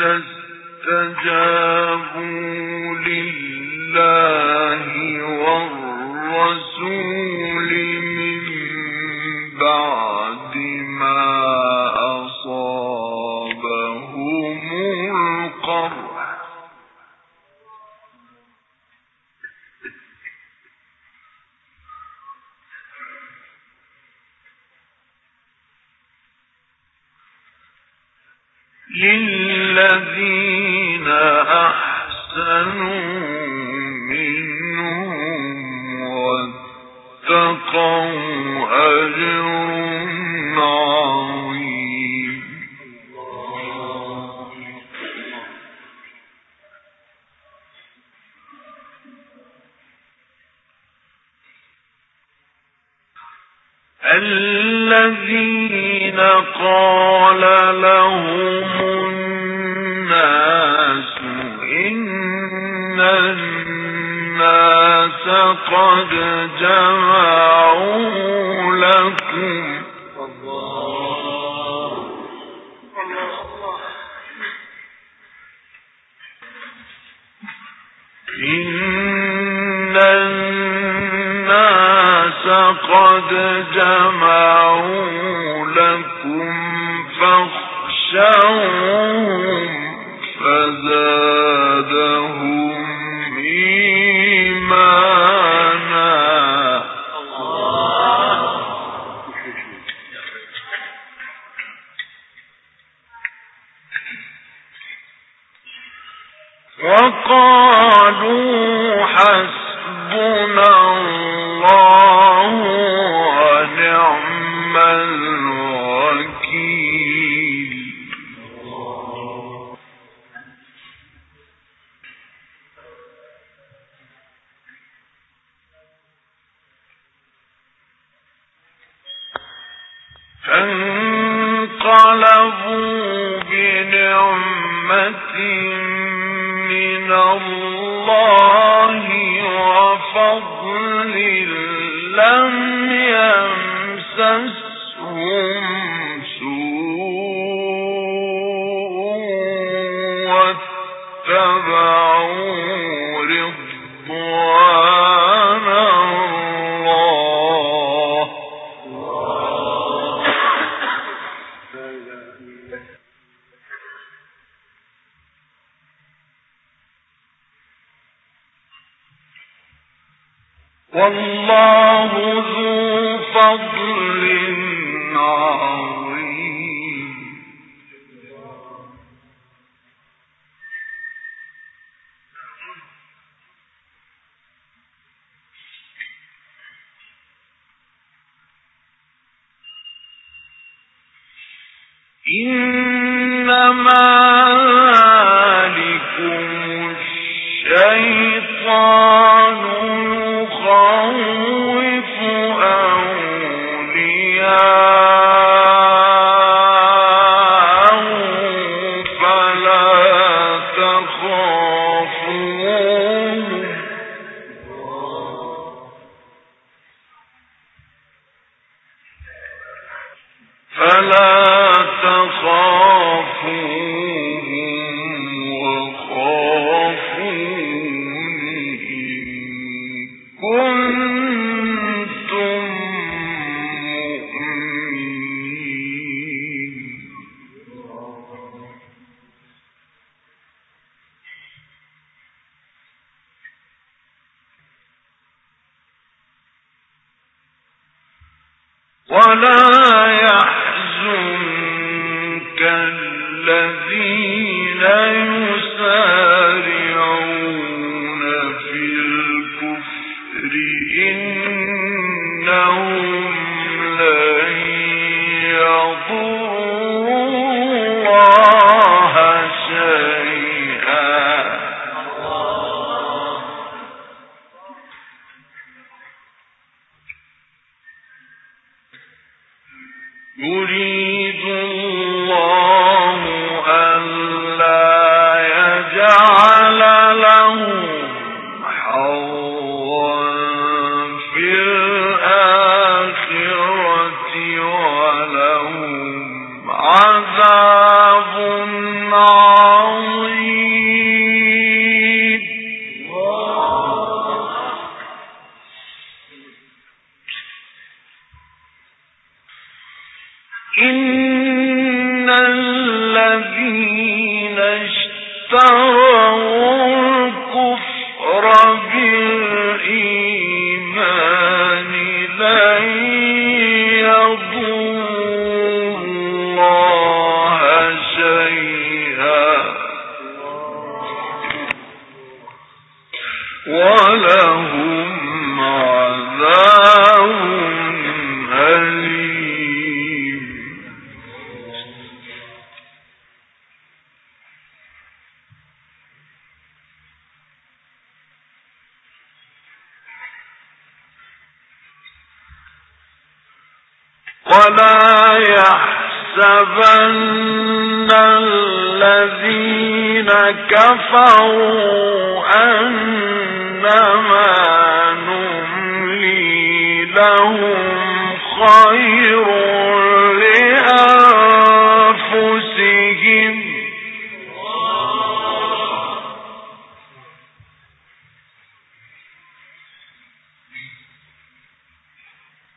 الذين إن الناس قد جمعوا لكم فاخشوهم والله ولا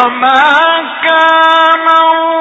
حتى يميز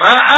فأ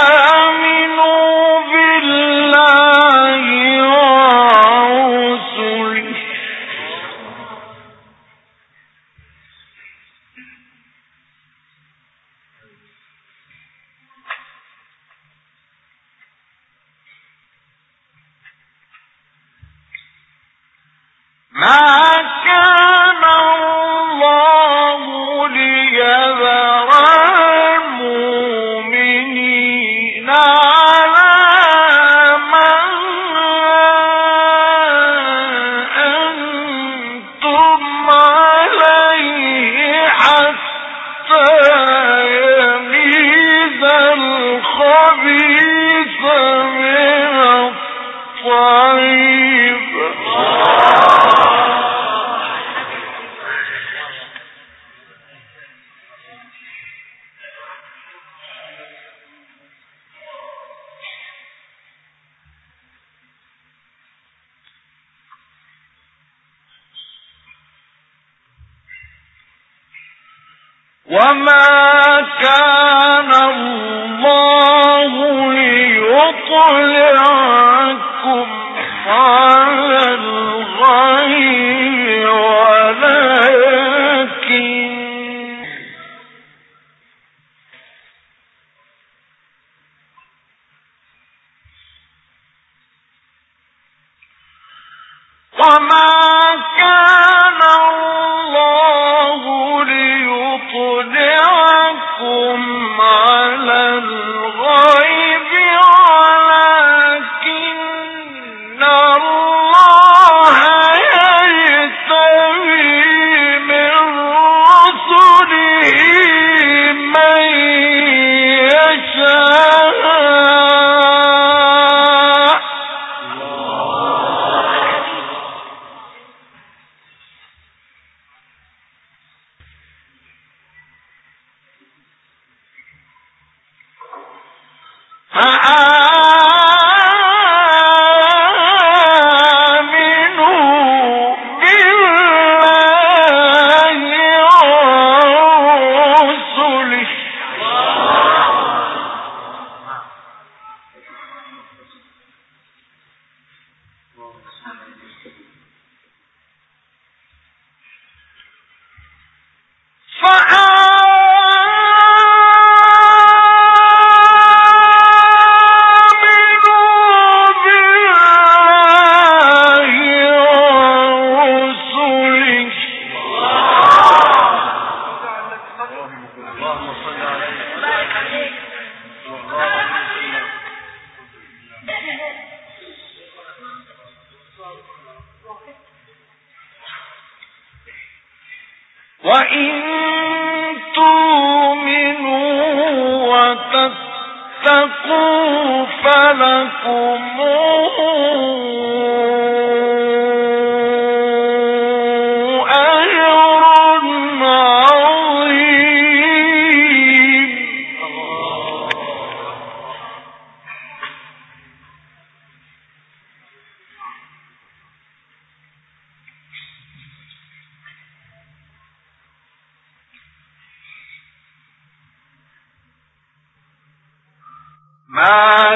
وما كان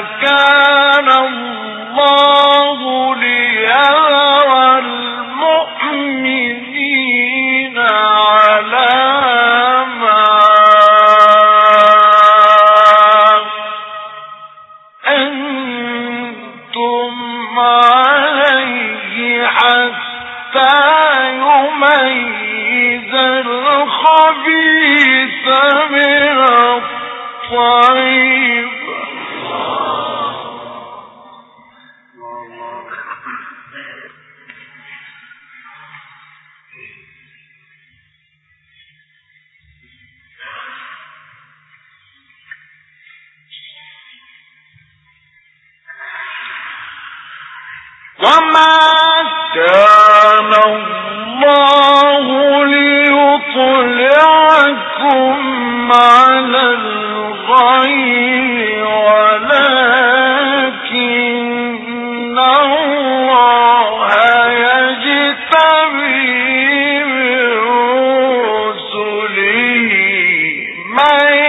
كان الله ليرى المؤمنين على ما أنتم عليه حتى يميز الخبيث من الطيب. ولا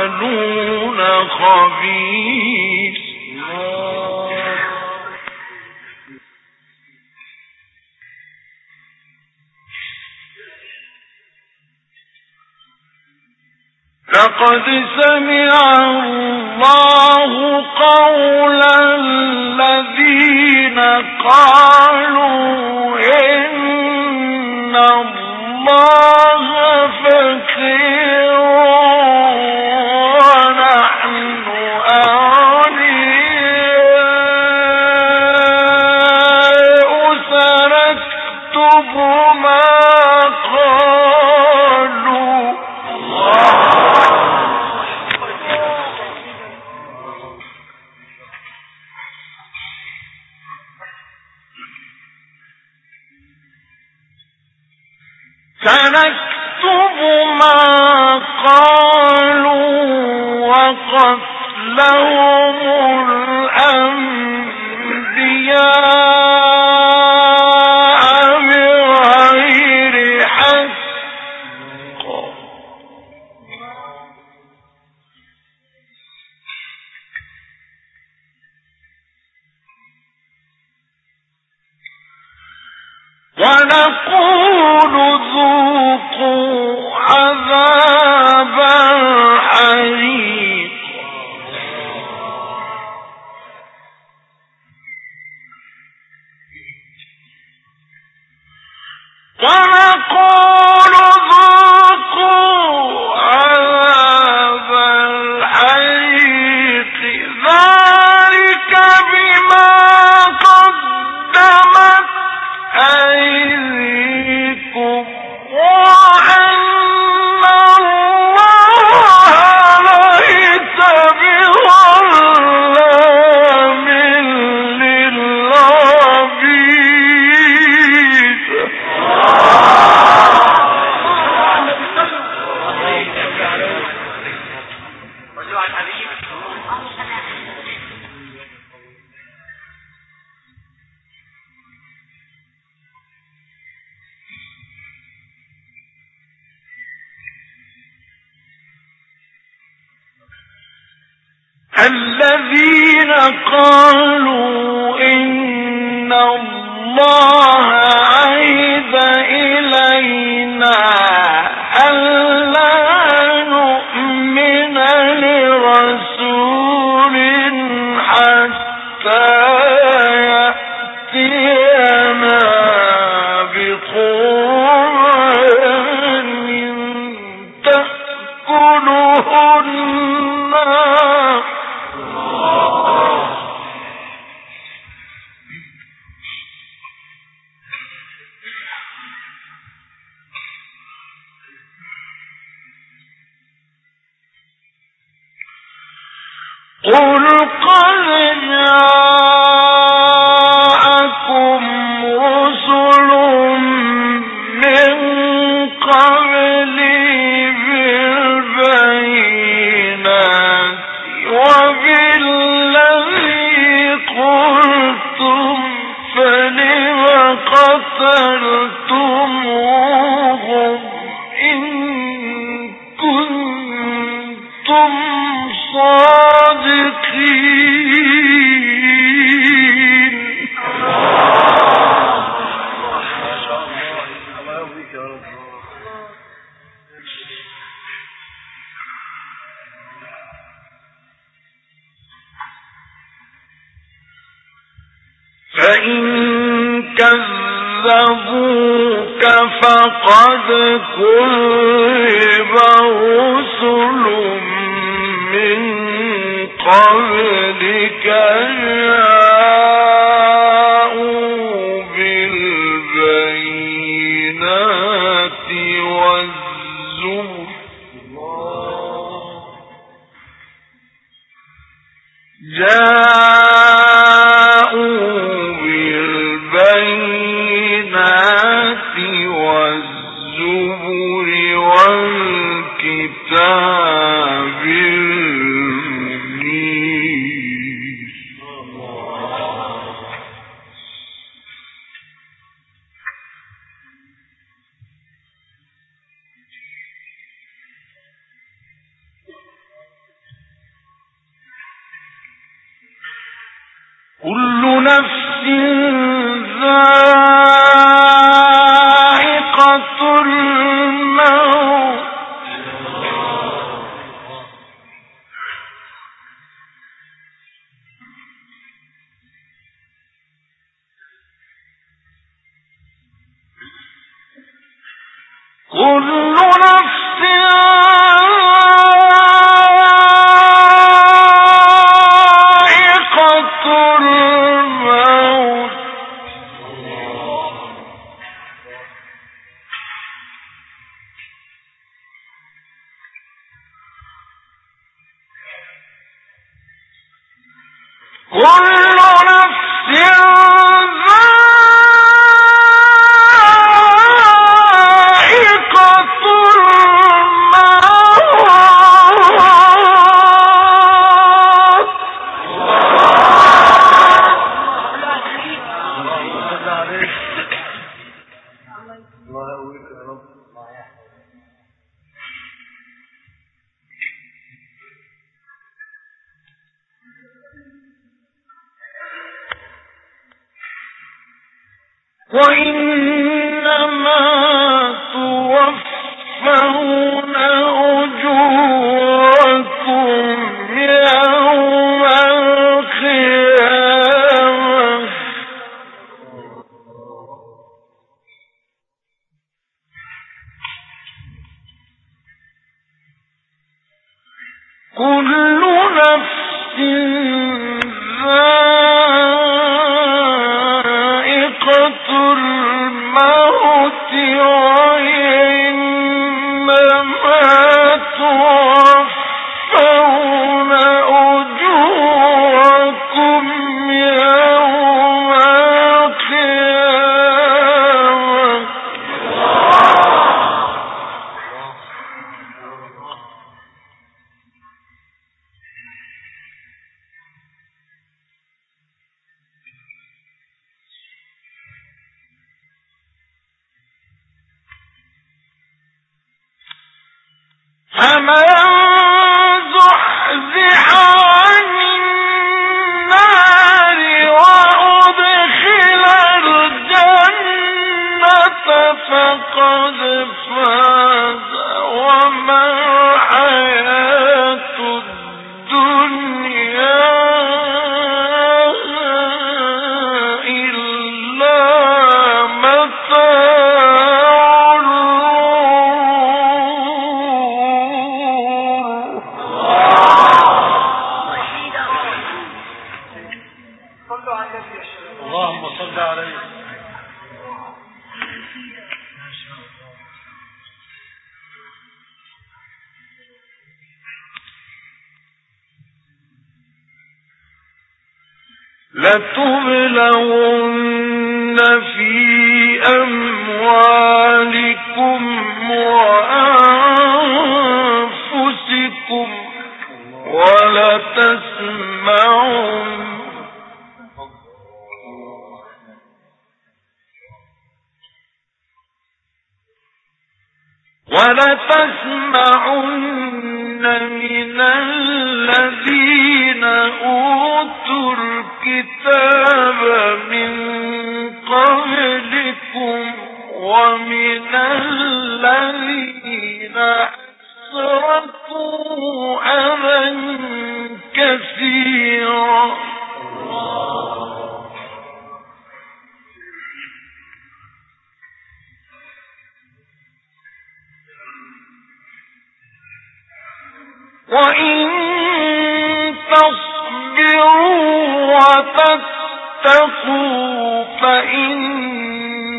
تعملون خبير. لقد سمع الله قول الذين قالوا إن الله فقير. ونقول ذوقوا عذاب الذين قالوا إن الله نفس ذائقة وإنما توفون ومن الذين أذى كثيرا. وإن تصبروا وتتقوا فإن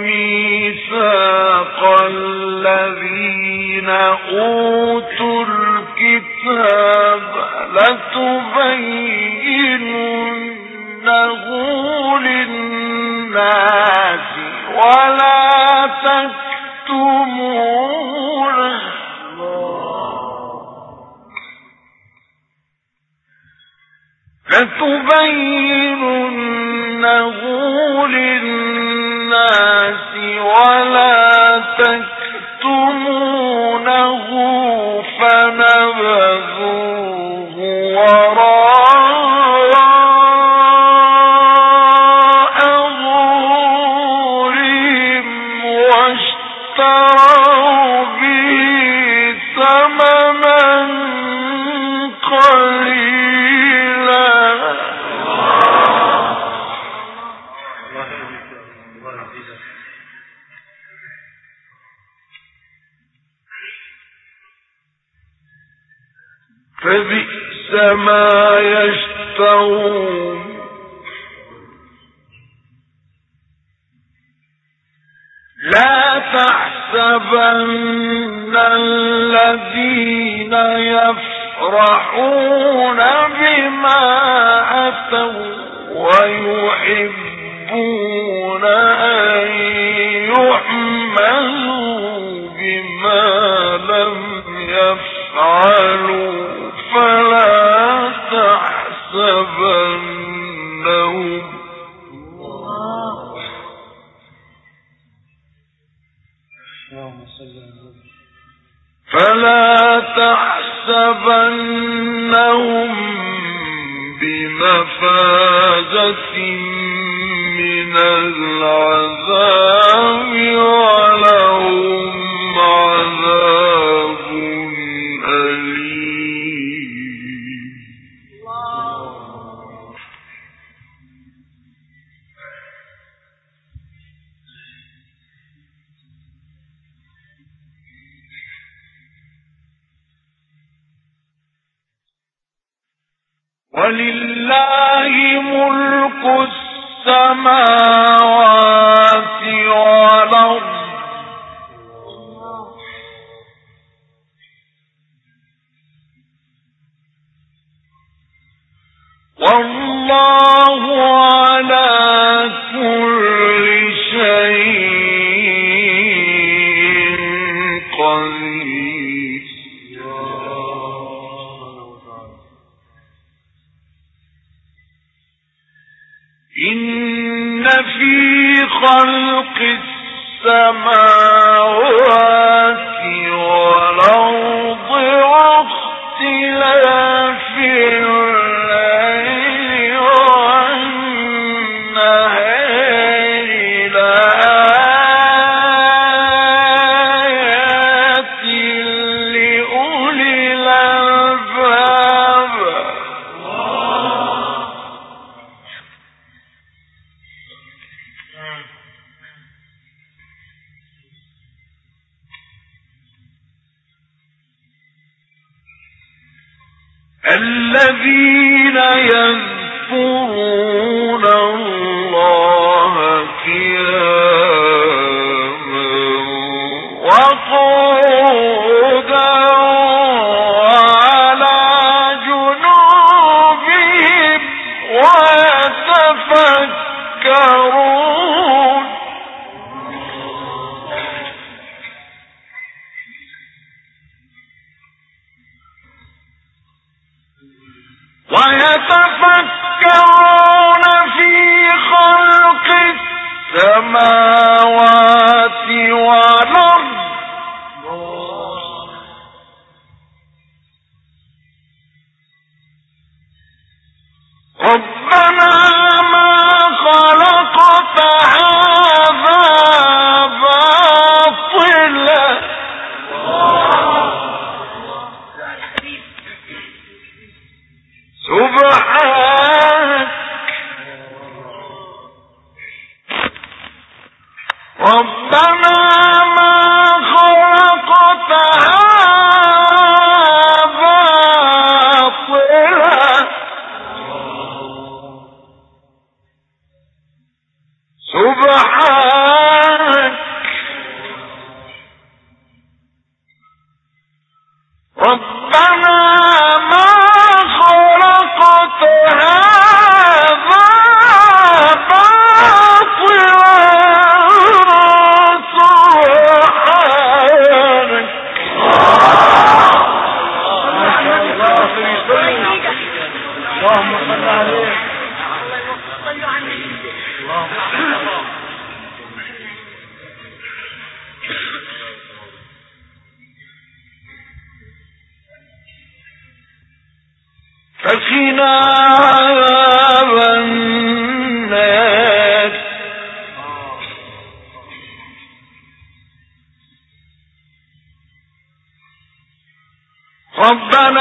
ميثاق الذين أوتوا الكتاب لتبيننه للناس ولا تكتمونه لتبيننه تكتمونه فنبذوه يفرحون بما أتوا ويحبون أن يحملوا بما لم يفعلوا فلا إن في خلق السماوات يتفكرون في خلق السماوات والأرض ربنا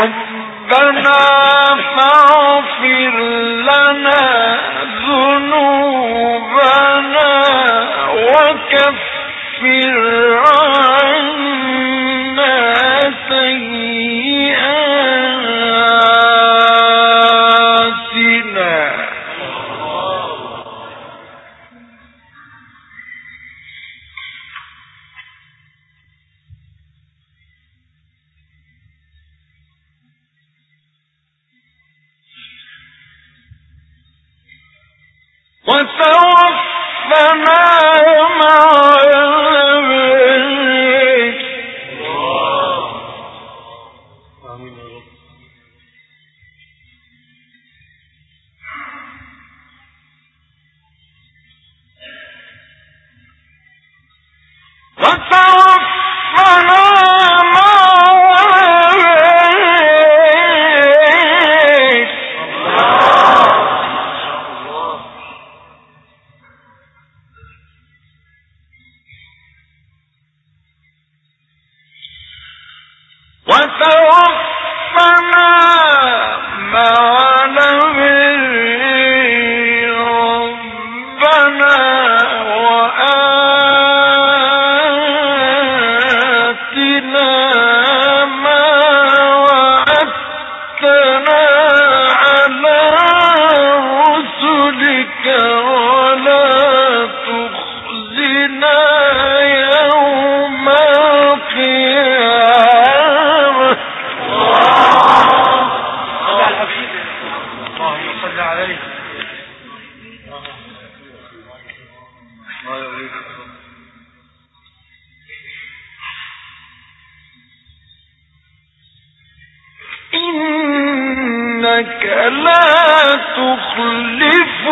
ربنا وتوفنا لا تخلف